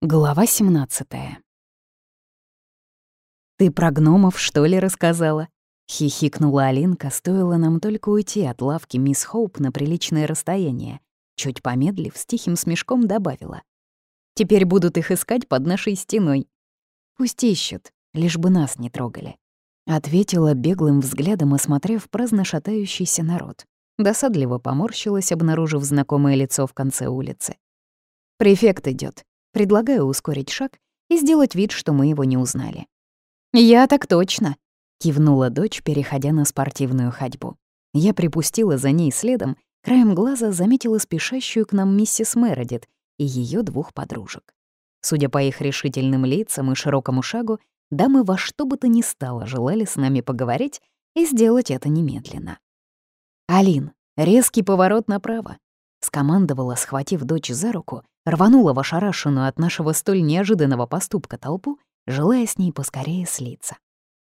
Глава 17 «Ты про гномов, что ли, рассказала?» — хихикнула Алинка, стоило нам только уйти от лавки мисс Хоуп на приличное расстояние. Чуть помедлив, с тихим смешком добавила. «Теперь будут их искать под нашей стеной. Пусть ищут, лишь бы нас не трогали». Ответила беглым взглядом, осмотрев праздно шатающийся народ. Досадливо поморщилась, обнаружив знакомое лицо в конце улицы. «Префект идет. Предлагаю ускорить шаг и сделать вид, что мы его не узнали. «Я так точно», — кивнула дочь, переходя на спортивную ходьбу. Я припустила за ней следом, краем глаза заметила спешащую к нам миссис Мередит и ее двух подружек. Судя по их решительным лицам и широкому шагу, дамы во что бы то ни стало желали с нами поговорить и сделать это немедленно. «Алин, резкий поворот направо», — скомандовала, схватив дочь за руку рванула в ошарашенную от нашего столь неожиданного поступка толпу, желая с ней поскорее слиться.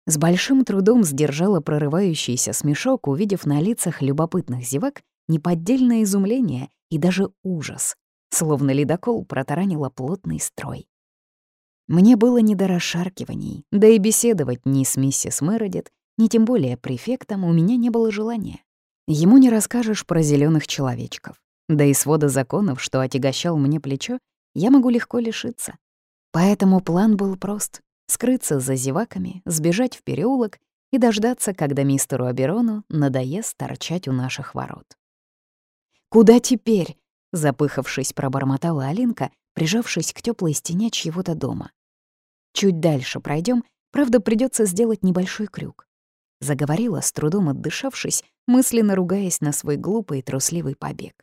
С большим трудом сдержала прорывающийся смешок, увидев на лицах любопытных зевак неподдельное изумление и даже ужас, словно ледокол протаранила плотный строй. Мне было не до расшаркиваний, да и беседовать ни с миссис Мередит, ни тем более префектом у меня не было желания. Ему не расскажешь про зеленых человечков. Да и свода законов, что отягощал мне плечо, я могу легко лишиться. Поэтому план был прост — скрыться за зеваками, сбежать в переулок и дождаться, когда мистеру Аберону надоест торчать у наших ворот. «Куда теперь?» — запыхавшись, пробормотала Алинка, прижавшись к теплой стене чьего-то дома. «Чуть дальше пройдем, правда, придется сделать небольшой крюк». Заговорила, с трудом отдышавшись, мысленно ругаясь на свой глупый и трусливый побег.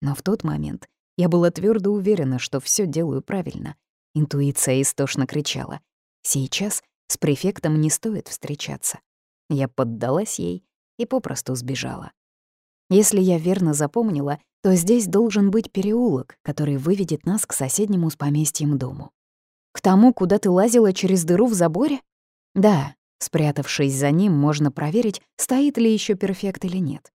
Но в тот момент я была твердо уверена, что все делаю правильно. Интуиция истошно кричала. Сейчас с префектом не стоит встречаться. Я поддалась ей и попросту сбежала. Если я верно запомнила, то здесь должен быть переулок, который выведет нас к соседнему с поместьем дому. К тому, куда ты лазила через дыру в заборе? Да, спрятавшись за ним, можно проверить, стоит ли еще перфект или нет.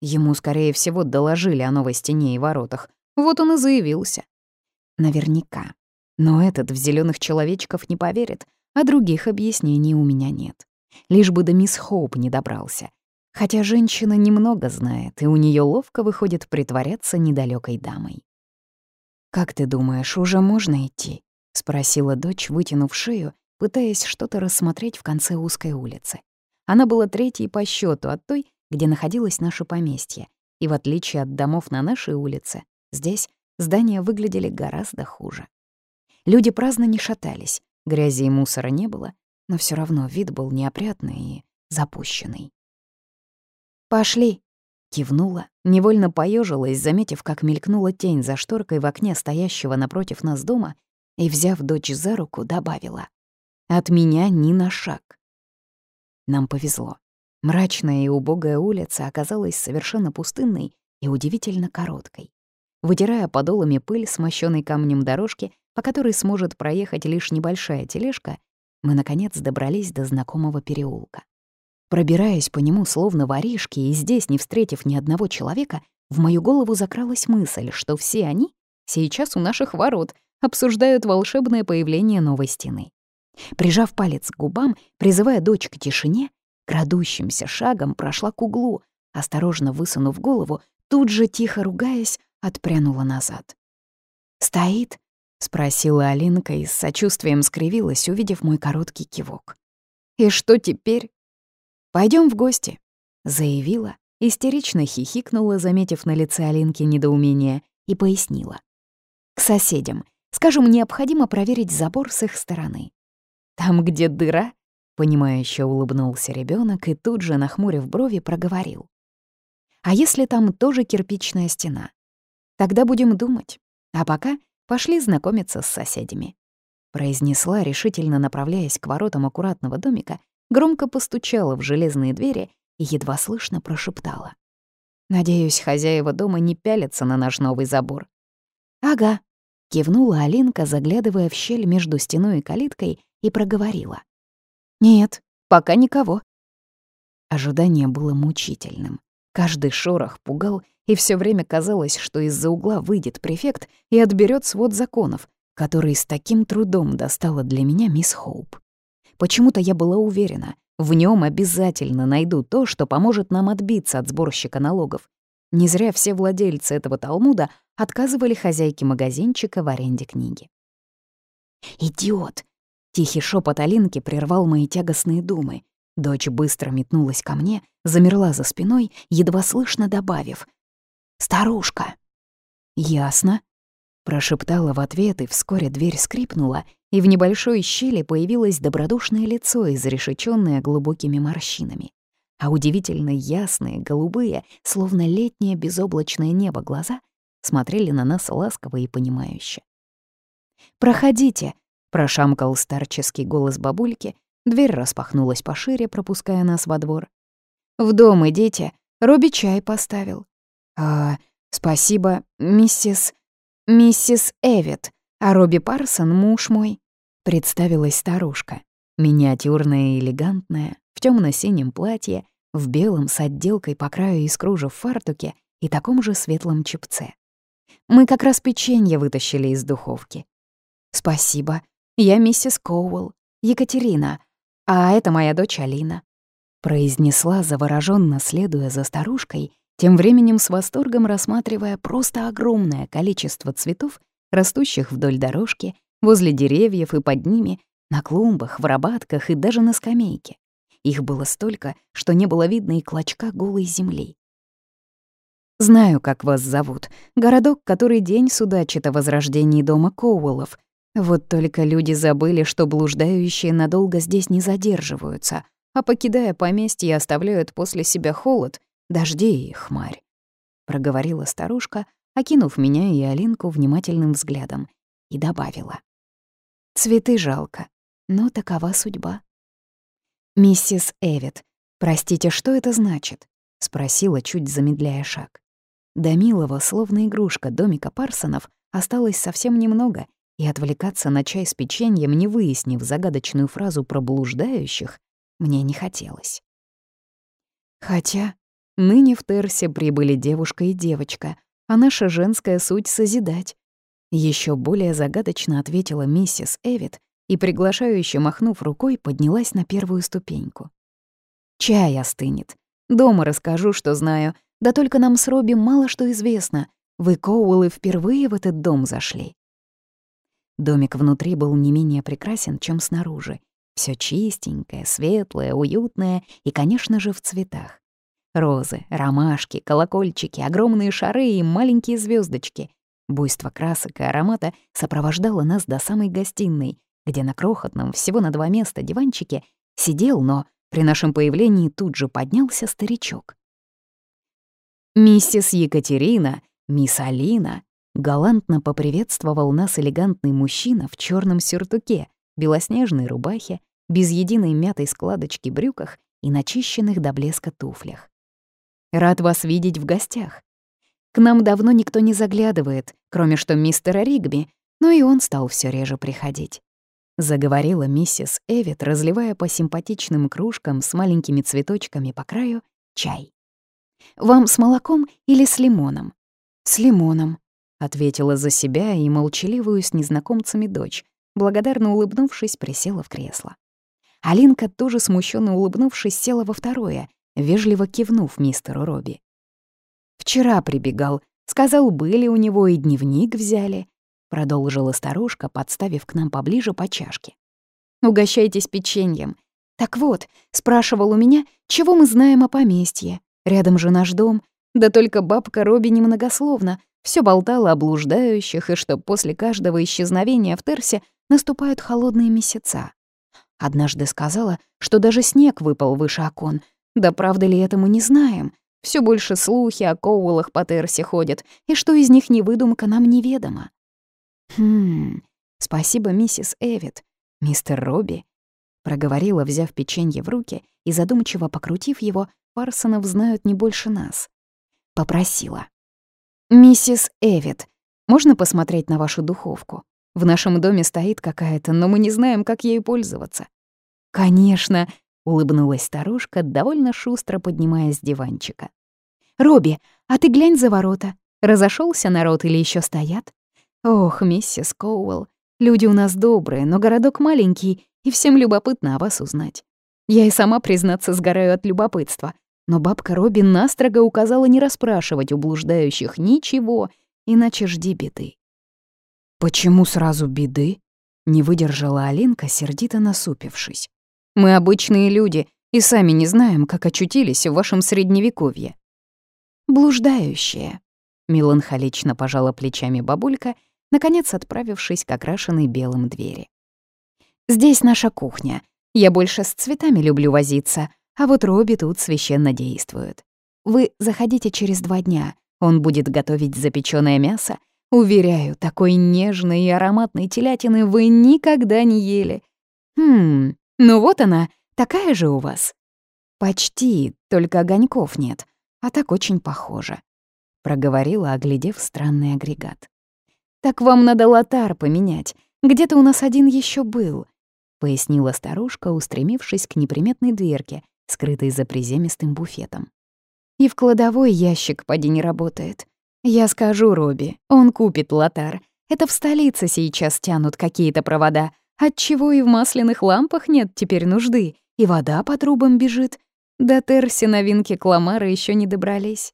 Ему, скорее всего, доложили о новой стене и воротах. Вот он и заявился. Наверняка. Но этот в зеленых человечков не поверит, а других объяснений у меня нет. Лишь бы до мисс Хоуп не добрался. Хотя женщина немного знает, и у нее ловко выходит притворяться недалекой дамой. «Как ты думаешь, уже можно идти?» — спросила дочь, вытянув шею, пытаясь что-то рассмотреть в конце узкой улицы. Она была третьей по счету от той, где находилось наше поместье, и в отличие от домов на нашей улице, здесь здания выглядели гораздо хуже. Люди праздно не шатались, грязи и мусора не было, но все равно вид был неопрятный и запущенный. «Пошли!» — кивнула, невольно поежилась, заметив, как мелькнула тень за шторкой в окне стоящего напротив нас дома, и, взяв дочь за руку, добавила. «От меня ни на шаг». Нам повезло. Мрачная и убогая улица оказалась совершенно пустынной и удивительно короткой. Вытирая подолами пыль с мощёной камнем дорожки, по которой сможет проехать лишь небольшая тележка, мы, наконец, добрались до знакомого переулка. Пробираясь по нему словно воришки и здесь не встретив ни одного человека, в мою голову закралась мысль, что все они сейчас у наших ворот обсуждают волшебное появление новой стены. Прижав палец к губам, призывая дочь к тишине, крадущимся шагом прошла к углу, осторожно высунув голову, тут же, тихо ругаясь, отпрянула назад. «Стоит?» — спросила Алинка и с сочувствием скривилась, увидев мой короткий кивок. «И что теперь?» Пойдем в гости», — заявила, истерично хихикнула, заметив на лице Алинки недоумение, и пояснила. «К соседям. Скажем, необходимо проверить забор с их стороны. Там, где дыра, Понимающе улыбнулся ребенок и тут же, нахмурив брови, проговорил. «А если там тоже кирпичная стена? Тогда будем думать. А пока пошли знакомиться с соседями». Произнесла, решительно направляясь к воротам аккуратного домика, громко постучала в железные двери и едва слышно прошептала. «Надеюсь, хозяева дома не пялятся на наш новый забор». «Ага», — кивнула Алинка, заглядывая в щель между стеной и калиткой, и проговорила. «Нет, пока никого». Ожидание было мучительным. Каждый шорох пугал, и все время казалось, что из-за угла выйдет префект и отберет свод законов, который с таким трудом достала для меня мисс Хоуп. Почему-то я была уверена, в нем обязательно найду то, что поможет нам отбиться от сборщика налогов. Не зря все владельцы этого Талмуда отказывали хозяйке магазинчика в аренде книги. «Идиот!» — тихий шепот Алинки прервал мои тягостные думы. Дочь быстро метнулась ко мне, замерла за спиной, едва слышно добавив. «Старушка!» «Ясно», — прошептала в ответ, и вскоре дверь скрипнула, и в небольшой щели появилось добродушное лицо, изрешечённое глубокими морщинами. А удивительно ясные, голубые, словно летнее безоблачное небо глаза смотрели на нас ласково и понимающе. «Проходите», — прошамкал старческий голос бабульки, дверь распахнулась пошире, пропуская нас во двор. «В дом идите, Робби чай поставил». «А, спасибо, миссис... миссис Эвит, а Робби Парсон — муж мой», — представилась старушка. Миниатюрная и элегантная, в темно синем платье, в белом с отделкой по краю из кружев фартуке и таком же светлом чепце. Мы как раз печенье вытащили из духовки. «Спасибо. Я миссис Коуэлл, Екатерина, а это моя дочь Алина», — произнесла, завороженно следуя за старушкой, тем временем с восторгом рассматривая просто огромное количество цветов, растущих вдоль дорожки, возле деревьев и под ними, на клумбах, в рабатках и даже на скамейке. Их было столько, что не было видно и клочка голой земли. «Знаю, как вас зовут. Городок, который день судачит о возрождении дома Коуэллов. Вот только люди забыли, что блуждающие надолго здесь не задерживаются, а покидая поместье, оставляют после себя холод, дожди и хмарь», — проговорила старушка, окинув меня и Алинку внимательным взглядом, и добавила. «Цветы жалко, но такова судьба». «Миссис Эвит, простите, что это значит?» — спросила, чуть замедляя шаг. До милого, словно игрушка, домика Парсонов осталось совсем немного, и отвлекаться на чай с печеньем, не выяснив загадочную фразу про блуждающих, мне не хотелось. Хотя ныне в Терсе прибыли девушка и девочка, а наша женская суть — созидать. Еще более загадочно ответила миссис Эвит, и, приглашающе махнув рукой, поднялась на первую ступеньку. «Чай остынет. Дома расскажу, что знаю. Да только нам с Робби мало что известно. Вы, Коуэллы, впервые в этот дом зашли». Домик внутри был не менее прекрасен, чем снаружи. Все чистенькое, светлое, уютное и, конечно же, в цветах. Розы, ромашки, колокольчики, огромные шары и маленькие звездочки. Буйство красок и аромата сопровождало нас до самой гостиной, где на крохотном, всего на два места диванчике сидел, но при нашем появлении тут же поднялся старичок. «Миссис Екатерина, мисс Алина», галантно поприветствовал нас элегантный мужчина в черном сюртуке, белоснежной рубахе, без единой мятой складочки брюках и начищенных до блеска туфлях. «Рад вас видеть в гостях. К нам давно никто не заглядывает, кроме что мистера Ригби, но и он стал все реже приходить заговорила миссис Эвит, разливая по симпатичным кружкам с маленькими цветочками по краю чай. «Вам с молоком или с лимоном?» «С лимоном», — ответила за себя и молчаливую с незнакомцами дочь, благодарно улыбнувшись, присела в кресло. Алинка, тоже смущенно улыбнувшись, села во второе, вежливо кивнув мистеру Робби. «Вчера прибегал, сказал, были у него и дневник взяли продолжила старушка, подставив к нам поближе по чашке. «Угощайтесь печеньем. Так вот, спрашивал у меня, чего мы знаем о поместье. Рядом же наш дом. Да только бабка Робби немногословно. Все болтала о блуждающих, и что после каждого исчезновения в Терсе наступают холодные месяца. Однажды сказала, что даже снег выпал выше окон. Да правда ли это мы не знаем. Все больше слухи о Коулах по Терсе ходят, и что из них не выдумка, нам неведомо. «Хм, спасибо, миссис Эвит. Мистер Робби?» Проговорила, взяв печенье в руки и задумчиво покрутив его, Парсонов знают не больше нас. Попросила. «Миссис Эвит, можно посмотреть на вашу духовку? В нашем доме стоит какая-то, но мы не знаем, как ею пользоваться». «Конечно», — улыбнулась старушка, довольно шустро поднимаясь с диванчика. «Робби, а ты глянь за ворота. Разошелся народ или еще стоят?» Ох, миссис Коуэлл, Люди у нас добрые, но городок маленький, и всем любопытно о вас узнать. Я и сама, признаться, сгораю от любопытства. Но бабка Робин настрого указала не расспрашивать у блуждающих ничего, иначе жди беды. «Почему сразу беды?» — не выдержала Алинка, сердито насупившись. «Мы обычные люди и сами не знаем, как очутились в вашем средневековье». «Блуждающие», — меланхолично пожала плечами бабулька — наконец отправившись к окрашенной белым двери. «Здесь наша кухня. Я больше с цветами люблю возиться, а вот Робби тут священно действует. Вы заходите через два дня, он будет готовить запеченное мясо. Уверяю, такой нежной и ароматной телятины вы никогда не ели. Хм, ну вот она, такая же у вас. Почти, только огоньков нет, а так очень похоже», — проговорила, оглядев странный агрегат. «Так вам надо лотар поменять. Где-то у нас один еще был», — пояснила старушка, устремившись к неприметной дверке, скрытой за приземистым буфетом. «И в кладовой ящик поди не работает. Я скажу Робби, он купит лотар. Это в столице сейчас тянут какие-то провода, отчего и в масляных лампах нет теперь нужды, и вода по трубам бежит. До Терси новинки Кламара еще не добрались.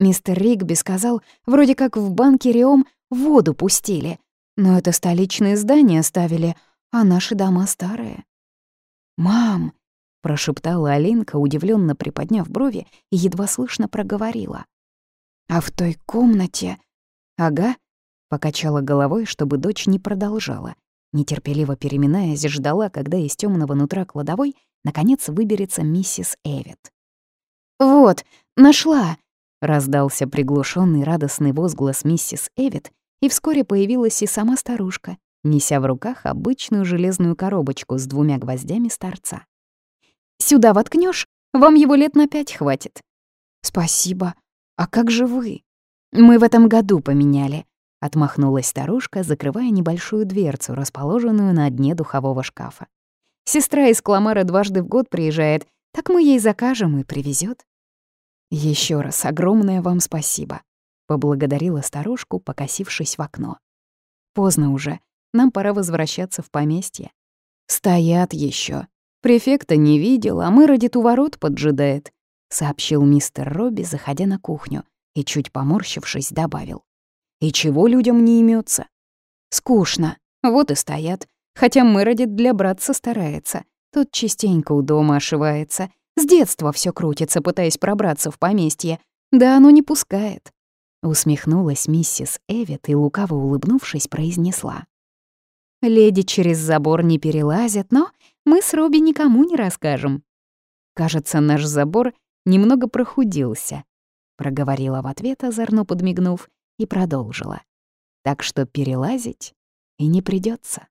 Мистер Ригби сказал, вроде как в банке Риом воду пустили. Но это столичные здания ставили, а наши дома старые. «Мам!» — прошептала Алинка, удивленно приподняв брови и едва слышно проговорила. «А в той комнате...» «Ага», — покачала головой, чтобы дочь не продолжала. Нетерпеливо переминаясь, ждала, когда из темного нутра кладовой наконец выберется миссис Эвит. «Вот, нашла!» Раздался приглушенный радостный возглас миссис Эвит, и вскоре появилась и сама старушка, неся в руках обычную железную коробочку с двумя гвоздями с торца. «Сюда воткнешь, вам его лет на пять хватит». «Спасибо. А как же вы?» «Мы в этом году поменяли», — отмахнулась старушка, закрывая небольшую дверцу, расположенную на дне духового шкафа. «Сестра из Кламара дважды в год приезжает, так мы ей закажем и привезет. Еще раз огромное вам спасибо», — поблагодарила старушку, покосившись в окно. «Поздно уже, нам пора возвращаться в поместье». «Стоят еще. Префекта не видел, а Мэродит у ворот поджидает», — сообщил мистер Робби, заходя на кухню, и, чуть поморщившись, добавил. «И чего людям не имется? «Скучно. Вот и стоят. Хотя Мэродит для братца старается. Тут частенько у дома ошивается. С детства все крутится, пытаясь пробраться в поместье. Да оно не пускает. Усмехнулась миссис Эвит и, лукаво улыбнувшись, произнесла. «Леди через забор не перелазят, но мы с Робби никому не расскажем». «Кажется, наш забор немного прохудился», — проговорила в ответ, озорно подмигнув, и продолжила. «Так что перелазить и не придется.